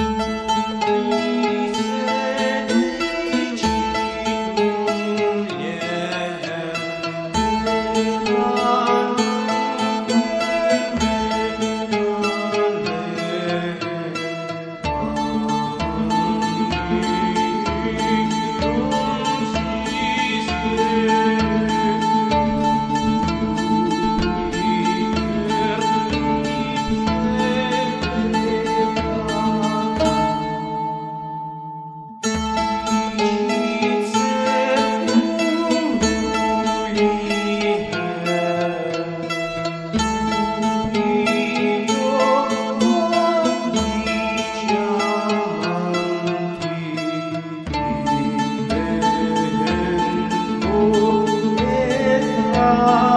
Bye. God.